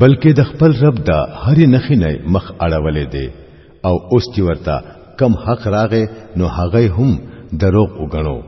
بلکې د خپل رب د هرې نخې نه مخ اړولې دي او اوس چې ورته کم حق راغې نو هغه هم دروغ وګڼو